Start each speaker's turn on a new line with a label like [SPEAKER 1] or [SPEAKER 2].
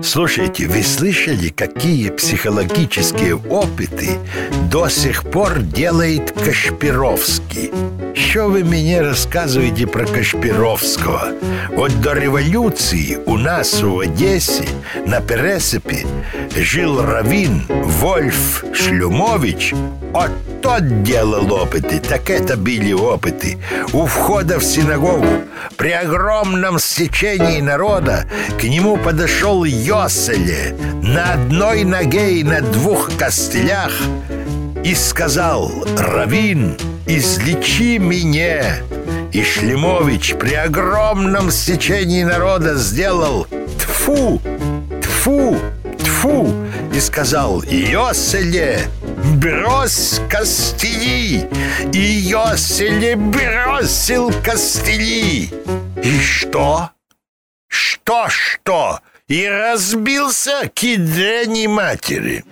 [SPEAKER 1] Слушайте, вы слышали, какие психологические опыты до сих пор делает Кашпировский? Что вы мне рассказываете про Кашпировского? Вот до революции у нас в Одессе на Пересыпе жил Равин Вольф Шлюмович. Вот тот делал опыты, так это были опыты. У входа в синагогу при огромном стечении народа к нему подошел Йоселе на одной ноге и на двух костылях и сказал «Равин, излечи меня!» И Шлемович при огромном стечении народа сделал «Тфу! Тфу! Тфу!» и сказал «Йоселе, брось костыли!» И Йоселе бросил костыли. И что? Что-что? И разбился к матери.